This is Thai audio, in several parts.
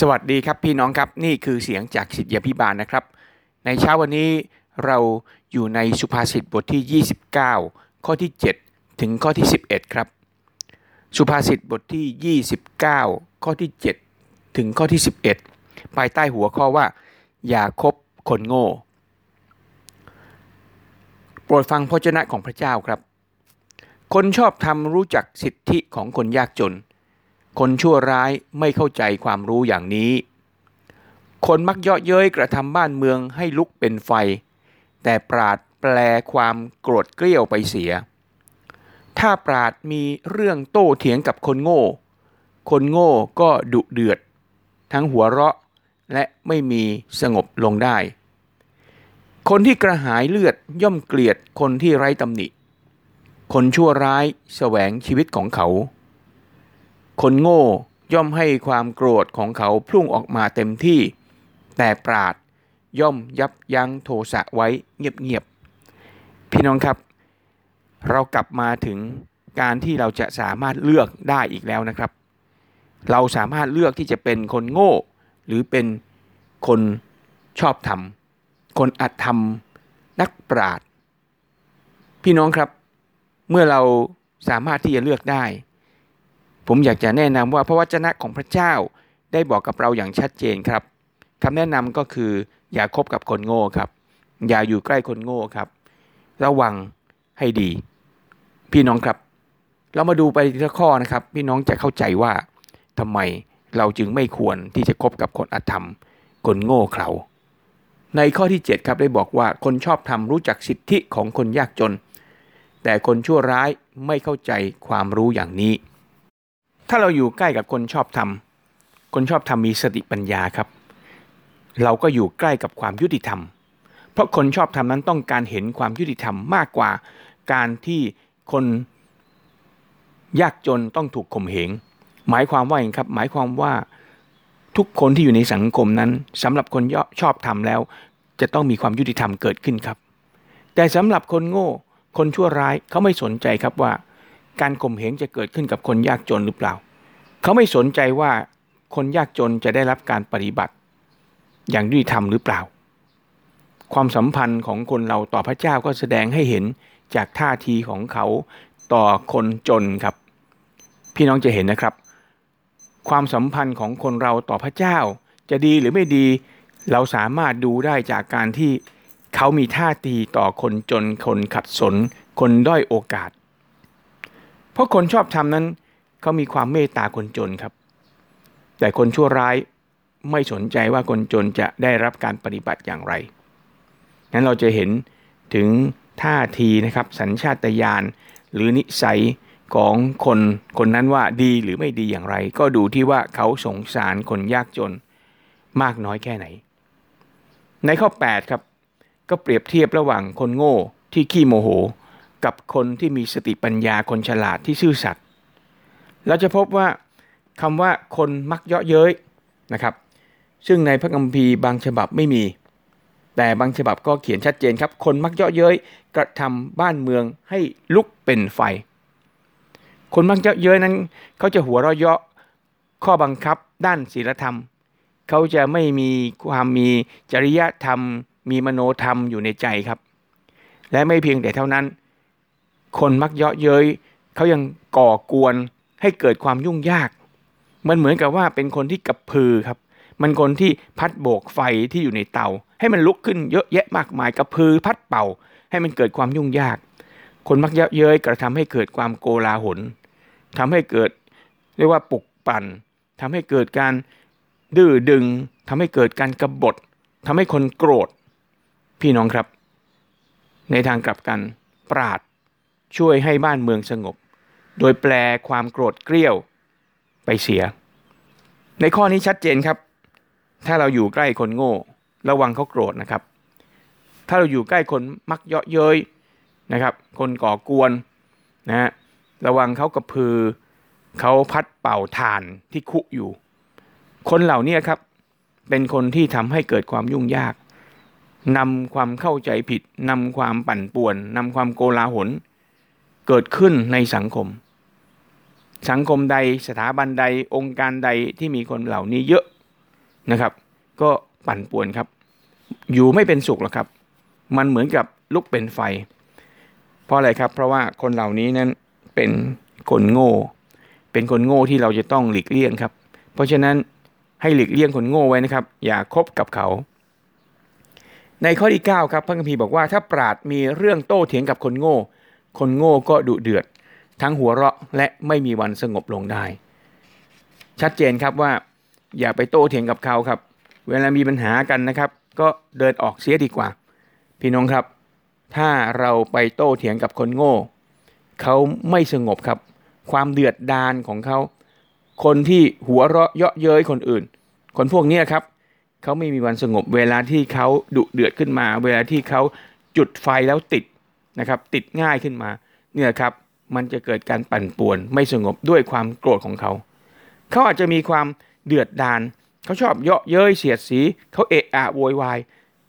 สวัสดีครับพี่น้องครับนี่คือเสียงจากสิทธิพิบาลนะครับ ในเช้าวันนี้เราอยู่ในสุภาษิตบทที่ 29 ข้อที่ 7 ถึงข้อที่ 11 ครับ สุภาษิตบทที่ 29 ข้อที่ 7 ถึงข้อที่ 11 ภายใต้หัวข้อว่า อย่าคบคนโง่ โปรดฟังพระเจ้าของพระเจ้าครับ คนชอบทำรู้จักสิทธิของคนยากจน คนชั่วร้ายไม่เข้าใจความรู้อย่างนี้ คนมักเยาะเย้ยกระทำบ้านเมืองให้ลุกเป็นไฟ แต่ปราดแปลความโกรธเกลี้ยวไปเสีย ถ้าปราดมีเรื่องโต้เถียงกับคนโง่ คนโง่ก็ดุเดือด ทั้งหัวเราะและไม่มีสงบลงได้ คนที่กระหายเลือดย่อมเกลียดคนที่ไร้ตำหนิ คนชั่วร้ายแสวงชีวิตของเขา คนโง่ย่อมให้ความโกรธของเขาพุ่งออกมาเต็มที่ แต่ปราดย่อมยับยั้งโทสะไว้เงียบๆพี่น้องครับ เรากลับมาถึงการที่เราจะสามารถเลือกได้อีกแล้วนะครับ เราสามารถเลือกที่จะเป็นคนโง่ หรือเป็นคนชอบธรรมคนอัตธรรมนักปราดพี่น้องครับ เมื่อเราสามารถที่จะเลือกได้ ผมอยากจะแนะนำว่าพระวจนะของพระเจ้าได้บอกกับเราอย่างชัดเจนครับคำแนะนำก็คืออย่าคบกับคนโง่ครับ อย่าอยู่ใกล้คนโง่ครับ ระวังให้ดี พี่น้องครับ เรามาดูไปทีละข้อนะครับ พี่น้องจะเข้าใจว่าทำไมเราจึงไม่ควรที่จะคบกับคนอธรรม คนโง่เขลาในข้อที่ 7 ครับได้บอกว่าคนชอบทำรู้จักสิทธิของคนยากจน แต่คนชั่วร้ายไม่เข้าใจความรู้อย่างนี้ ถ้าเราอยู่ใกล้กับคนชอบทำคนชอบทำมีสติปัญญาครับ เราก็อยู่ใกล้กับความยุติธรรม เพราะคนชอบทำนั้นต้องการเห็นความยุติธรรมมากกว่า การที่คนยากจนต้องถูกข่มเหง หมายความว่าอย่างครับ หมายความว่าทุกคนที่อยู่ในสังคมนั้นสำหรับคนชอบทำแล้ว จะต้องมีความยุติธรรมเกิดขึ้นครับ แต่สำหรับคนโง่ คนชั่วร้ายเขาไม่สนใจครับว่า การข่มเหงจะเกิดขึ้นกับคนยากจนหรือเปล่า เขาไม่สนใจว่าคนยากจนจะได้รับการปฏิบัติ อย่างยุติธรรมหรือเปล่า ความสัมพันธ์ของคนเราต่อพระเจ้าก็แสดงให้เห็นจากท่าทีของเขาต่อคนจนครับ พี่น้องจะเห็นนะครับ ความสัมพันธ์ของคนเราต่อพระเจ้า จะดีหรือไม่ดี เราสามารถดูได้จากการที่เขามีท่าทีต่อคนจนคนขัดสน คนด้อยโอกาส เพราะคนชอบทำนั้นเขามีความเมตตาคนจนครับ แต่คนชั่วร้ายไม่สนใจว่าคนจนจะได้รับการปฏิบัติอย่างไรนั้นเราจะเห็นถึงท่าทีนะครับสัญชาตญาณหรือนิสัยของคนคนนั้นว่าดีหรือไม่ดีอย่างไร ก็ดูที่ว่าเขาสงสารคนยากจนมากน้อยแค่ไหน ในข้อ 8 ครับ ก็เปรียบเทียบระหว่างคนโง่ที่ขี้โมโห กับคนที่มีสติปัญญาคนฉลาดที่ซื่อสัตย์เราจะพบว่าคำว่าคนมักเยาะเย้ยนะครับ ซึ่งในพระคัมภีร์บางฉบับไม่มี แต่บางฉบับก็เขียนชัดเจนครับ คนมักเยาะเย้ยกระทำบ้านเมืองให้ลุกเป็นไฟ คนมักเยาะเย้ยนั้นเขาจะหัวเราะเยาะข้อบังคับด้านศีลธรรม เขาจะไม่มีความมีจริยธรรม มีมโนธรรมอยู่ในใจครับ และไม่เพียงแต่เท่านั้น คนมักเยาะเย้ยเขายังก่อกวนให้เกิดความยุ่งยาก มันเหมือนกับว่าเป็นคนที่กับพือครับ มันคนที่พัดโบกไฟที่อยู่ในเตา ให้มันลุกขึ้นเยอะแยะมากมายกับพือพัดเป่า ให้มันเกิดความยุ่งยาก คนมักเยาะเย้ยกระทำให้เกิดความโกลาหลทำให้เกิดเรียกว่าปลุกปั่นทำให้เกิดการดื้อดึงทำให้เกิดการกรบฏทำให้คนโกรธ พี่น้องครับ ในทางกลับกัน ปราด ช่วยให้บ้านเมืองสงบ โดยแปลความโกรธเกรี้ยวไปเสีย ในข้อนี้ชัดเจนครับ ถ้าเราอยู่ใกล้คนโง่ ระวังเขาโกรธนะครับ ถ้าเราอยู่ใกล้คนมักเยาะเย้ยนะครับ คนก่อกวนนะฮะระวังเขากระพือเขาพัดเป่าทานที่คุอยู่ คนเหล่านี้ครับ เป็นคนที่ทำให้เกิดความยุ่งยากนำความเข้าใจผิดนำความปั่นป่วนนำความโกลาหล เกิดขึ้นในสังคม สังคมใดสถาบันใดองค์การใดที่มีคนเหล่านี้เยอะนะครับ ก็ปั่นป่วนครับ อยู่ไม่เป็นสุขหรอกครับ มันเหมือนกับลุกเป็นไฟ เพราะอะไรครับ เพราะว่าคนเหล่านี้นั้นเป็นคนโง่ เป็นคนโง่ที่เราจะต้องหลีกเลี่ยงครับ เพราะฉะนั้นให้หลีกเลี่ยงคนโง่ไว้นะครับ อย่าคบกับเขา ในข้อที่ 9 ครับพระคัมภีร์บอกว่าถ้าปราดมีเรื่องโต้เถียงกับคนโง่ คนโง่ก็ดุเดือด ทั้งหัวเราะและไม่มีวันสงบลงได้ ชัดเจนครับว่า อย่าไปโต้เถียงกับเขาครับ เวลามีปัญหากันนะครับ ก็เดินออกเสียดีกว่า พี่น้องครับ ถ้าเราไปโต้เถียงกับคนโง่ เขาไม่สงบครับ ความเดือดดานของเขา คนที่หัวเราะเยาะเย้ยคนอื่น คนพวกนี้ครับเขาไม่มีวันสงบเวลาที่เขาดุเดือดขึ้นมา เวลาที่เขาจุดไฟแล้วติด นะครับติดง่ายขึ้นมาเนี่ยครับมันจะเกิดการปั่นป่วนไม่สงบด้วยความโกรธของเขา เขาอาจจะมีความเดือดดานเขาชอบเยาะเย้ยเสียดสี เขาเอะอะโวยวาย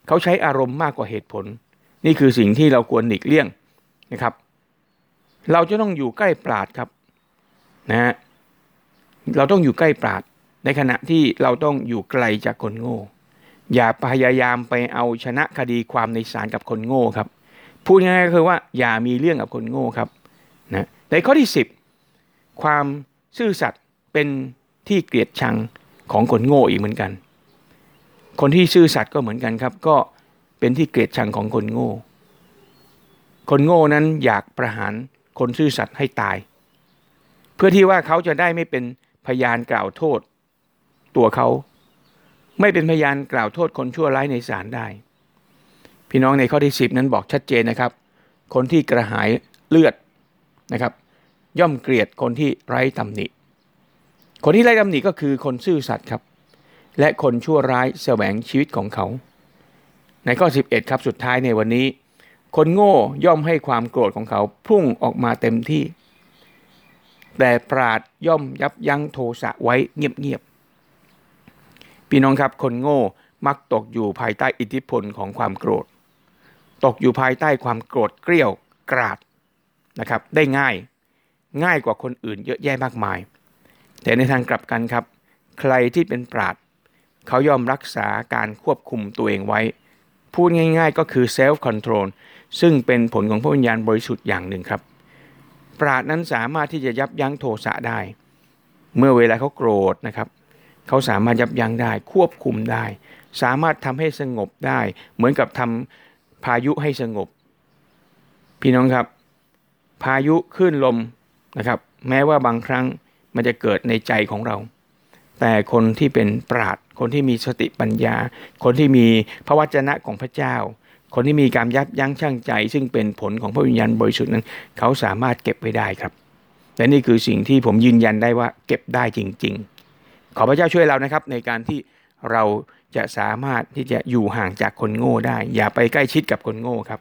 เขาใช้อารมณ์มากกว่าเหตุผล นี่คือสิ่งที่เราควรหลีกเลี่ยงนะครับ เราจะต้องอยู่ใกล้ปราดครับนะฮะเราต้องอยู่ใกล้ปราด ในขณะที่เราต้องอยู่ไกลจากคนโง่ อย่าพยายามไปเอาชนะคดีความในศาลกับคนโง่ครับ พูดง่ายๆก็คือว่าอย่ามีเรื่องกับคนโง่ครับนะในข้อที่ 10 ความซื่อสัตย์เป็นที่เกลียดชังของคนโง่อีกเหมือนกัน คนที่ซื่อสัตย์ก็เหมือนกันครับ ก็เป็นที่เกลียดชังของคนโง่ คนโง่นั้นอยากประหารคนซื่อสัตย์ให้ตาย เพื่อที่ว่าเขาจะได้ไม่เป็นพยานกล่าวโทษ ตัวเขา ไม่เป็นพยานกล่าวโทษคนชั่วร้ายในศาลได้ พี่น้องในข้อที่ 10 นั้นบอกชัดเจนนะครับ คนที่กระหายเลือดนะครับ ย่อมเกลียดคนที่ไร้ตำหนิ คนที่ไร้ตำหนิก็คือคนซื่อสัตย์ครับ และคนชั่วร้ายแสวงชีวิตของเขา ในข้อ 11 ครับสุดท้ายในวันนี้ คนโง่ย่อมให้ความโกรธของเขาพุ่งออกมาเต็มที่ แต่ปราดย่อมยับยั้งโทสะไว้เงียบๆพี่น้องครับคนโง่มักตกอยู่ภายใต้อิทธิพลของความโกรธ ตกอยู่ภายใต้ความโกรธเกรี้ยวกราดนะครับ ได้ง่ายง่ายกว่าคนอื่นเยอะแยะมากมาย แต่ในทางกลับกันครับ ใครที่เป็นปราดเขายอมรักษาการควบคุมตัวเองไว้ พูดง่าย ๆ ก็คือ self control ซึ่งเป็นผลของพระวิญญาณบริสุทธิ์อย่างหนึ่งครับ ปราดนั้นสามารถที่จะยับยั้งโทสะได้ เมื่อเวลาเขาโกรธนะครับ เขาสามารถยับยั้งได้ ควบคุมได้ สามารถทำให้สงบได้ เหมือนกับทำ พายุให้สงบ พี่น้องครับ พายุคลื่นลมนะครับ แม้ว่าบางครั้งมันจะเกิดในใจของเรา แต่คนที่เป็นปราดคนที่มีสติปัญญา คนที่มีพระวจนะของพระเจ้า คนที่มีการยับยั้งชั่งใจ ซึ่งเป็นผลของพระวิญญาณบริสุทธิ์นั้น เขาสามารถเก็บไว้ได้ครับและนี่คือสิ่งที่ผมยืนยันได้ว่าเก็บได้จริง ๆ ขอพระเจ้าช่วยเรานะครับในการที่เรา จะสามารถที่จะอยู่ห่างจากคนโง่ได้ อย่าไปใกล้ชิดกับคนโง่ครับ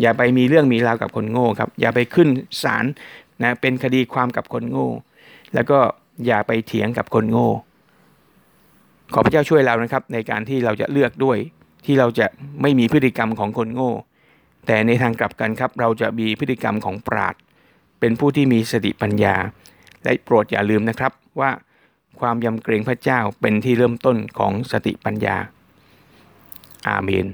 อย่าไปมีเรื่องมีราวกับคนโง่ครับ อย่าไปขึ้นศาลนะเป็นคดีความกับคนโง่ แล้วก็อย่าไปเถียงกับคนโง่ ขอพระเจ้าช่วยเรานะครับ ในการที่เราจะเลือกด้วย ที่เราจะไม่มีพฤติกรรมของคนโง่ แต่ในทางกลับกันครับ เราจะมีพฤติกรรมของปราดเป็นผู้ที่มีสติปัญญา และโปรดอย่าลืมนะครับว่า ความยำเกรงพระเจ้าเป็นที่เริ่มต้นของสติปัญญา อาเมน